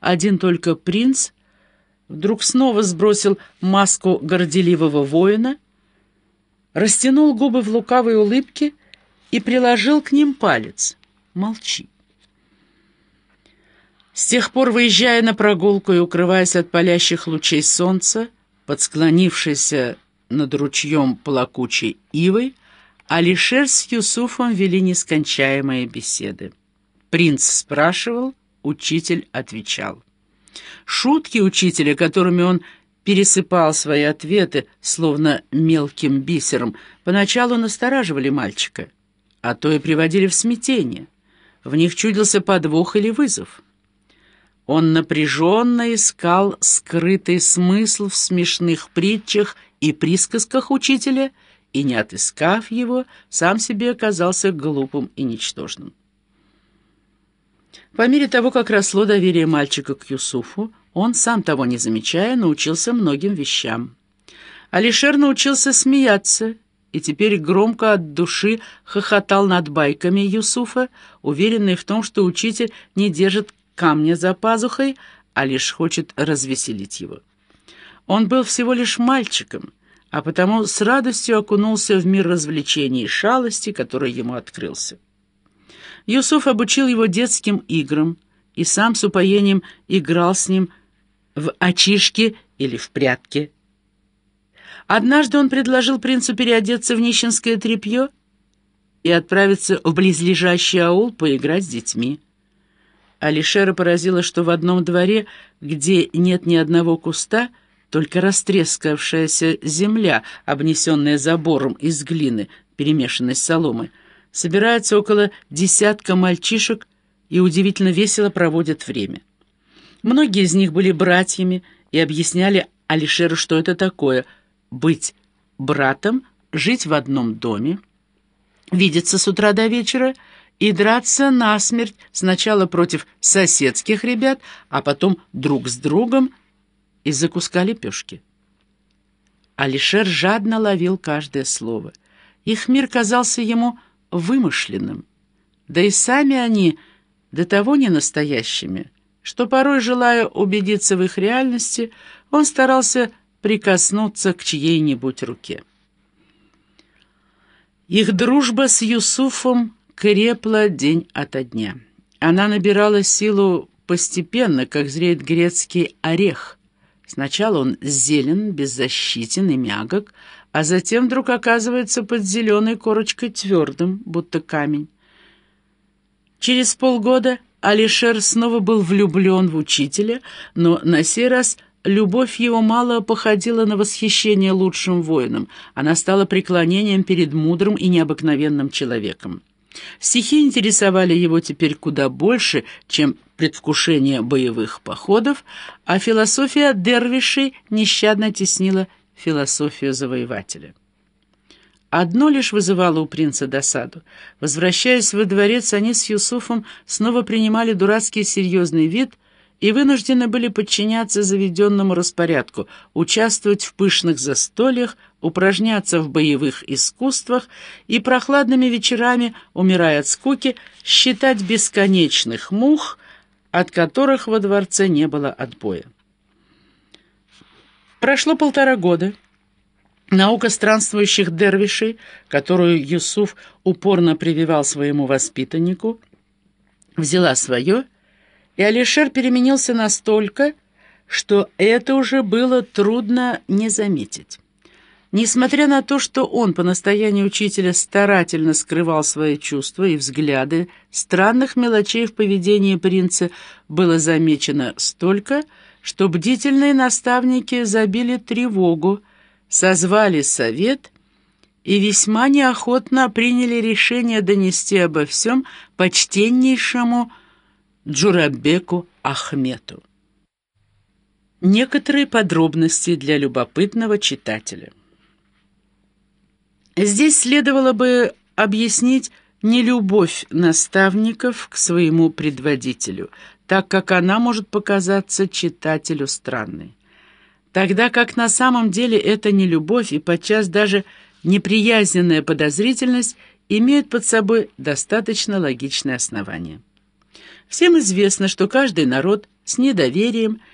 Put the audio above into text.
один только принц, вдруг снова сбросил маску горделивого воина, растянул губы в лукавой улыбке и приложил к ним палец. «Молчи». С тех пор, выезжая на прогулку и укрываясь от палящих лучей солнца, под склонившейся над ручьем плакучей ивой, Алишер с Юсуфом вели нескончаемые беседы. Принц спрашивал, учитель отвечал. Шутки учителя, которыми он пересыпал свои ответы, словно мелким бисером, поначалу настораживали мальчика, а то и приводили в смятение. В них чудился подвох или вызов. Он напряженно искал скрытый смысл в смешных притчах и присказках учителя, и, не отыскав его, сам себе оказался глупым и ничтожным. По мере того, как росло доверие мальчика к Юсуфу, он, сам того не замечая, научился многим вещам. Алишер научился смеяться и теперь громко от души хохотал над байками Юсуфа, уверенный в том, что учитель не держит камня за пазухой, а лишь хочет развеселить его. Он был всего лишь мальчиком, а потому с радостью окунулся в мир развлечений и шалости, который ему открылся. Юсуф обучил его детским играм и сам с упоением играл с ним в очишки или в прятки. Однажды он предложил принцу переодеться в нищенское тряпье и отправиться в близлежащий аул поиграть с детьми. Алишера поразило, что в одном дворе, где нет ни одного куста, только растрескавшаяся земля, обнесенная забором из глины, перемешанной с соломой, собирается около десятка мальчишек и удивительно весело проводят время. Многие из них были братьями и объясняли Алишеру, что это такое — быть братом, жить в одном доме, видеться с утра до вечера — и драться насмерть сначала против соседских ребят, а потом друг с другом из-за куска лепешки. Алишер жадно ловил каждое слово. Их мир казался ему вымышленным, да и сами они до того не настоящими, что порой, желая убедиться в их реальности, он старался прикоснуться к чьей-нибудь руке. Их дружба с Юсуфом крепла день ото дня. Она набирала силу постепенно, как зреет грецкий орех. Сначала он зелен, беззащитен и мягок, а затем вдруг оказывается под зеленой корочкой твердым, будто камень. Через полгода Алишер снова был влюблен в учителя, но на сей раз любовь его мало походила на восхищение лучшим воином, она стала преклонением перед мудрым и необыкновенным человеком. Стихи интересовали его теперь куда больше, чем предвкушение боевых походов, а философия дервишей нещадно теснила философию завоевателя. Одно лишь вызывало у принца досаду. Возвращаясь во дворец, они с Юсуфом снова принимали дурацкий серьезный вид и вынуждены были подчиняться заведенному распорядку, участвовать в пышных застольях, упражняться в боевых искусствах и прохладными вечерами, умирая от скуки, считать бесконечных мух, от которых во дворце не было отбоя. Прошло полтора года. Наука странствующих дервишей, которую Юсуф упорно прививал своему воспитаннику, взяла свое, и Алишер переменился настолько, что это уже было трудно не заметить. Несмотря на то, что он по настоянию учителя старательно скрывал свои чувства и взгляды, странных мелочей в поведении принца было замечено столько, что бдительные наставники забили тревогу, созвали совет и весьма неохотно приняли решение донести обо всем почтеннейшему Джурабеку Ахмету. Некоторые подробности для любопытного читателя. Здесь следовало бы объяснить нелюбовь наставников к своему предводителю, так как она может показаться читателю странной. Тогда как на самом деле это нелюбовь и подчас даже неприязненная подозрительность имеют под собой достаточно логичное основание. Всем известно, что каждый народ с недоверием